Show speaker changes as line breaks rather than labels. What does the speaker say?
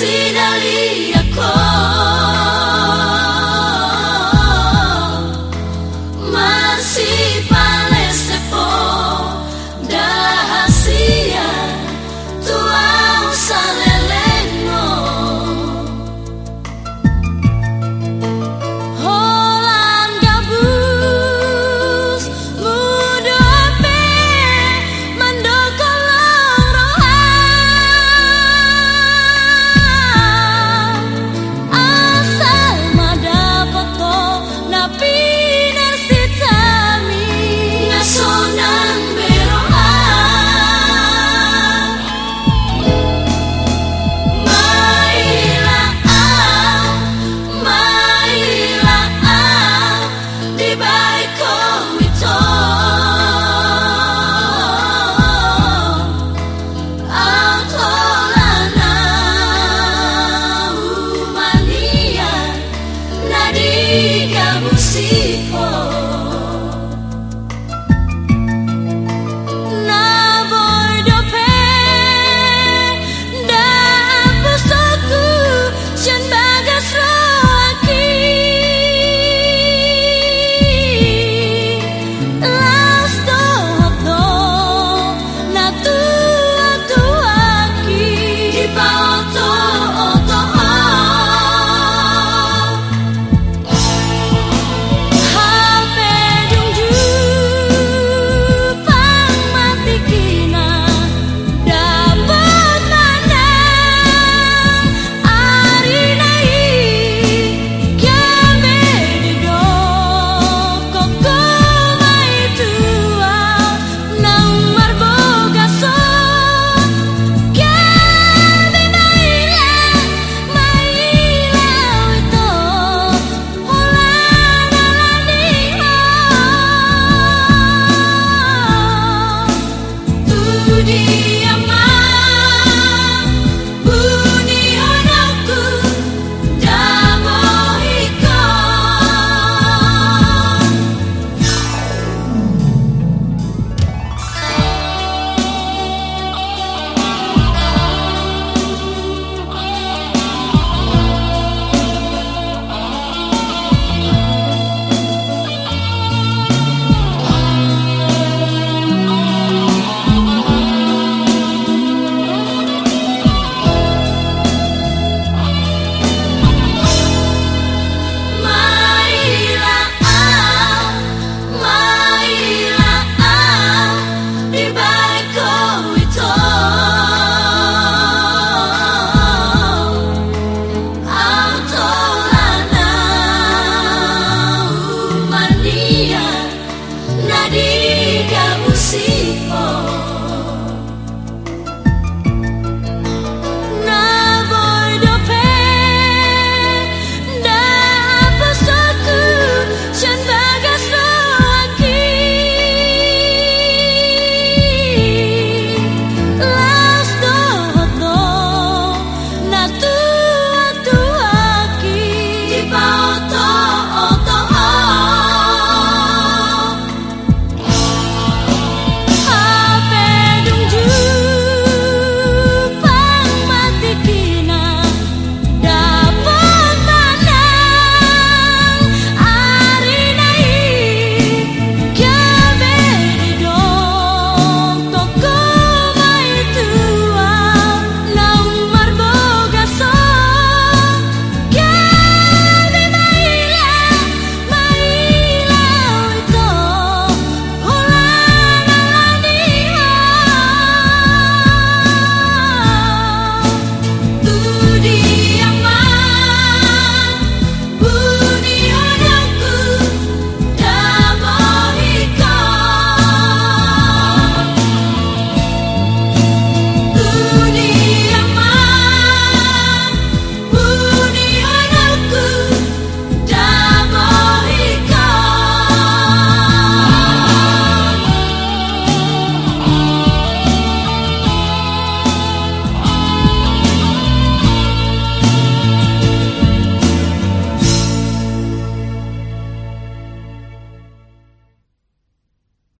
see You.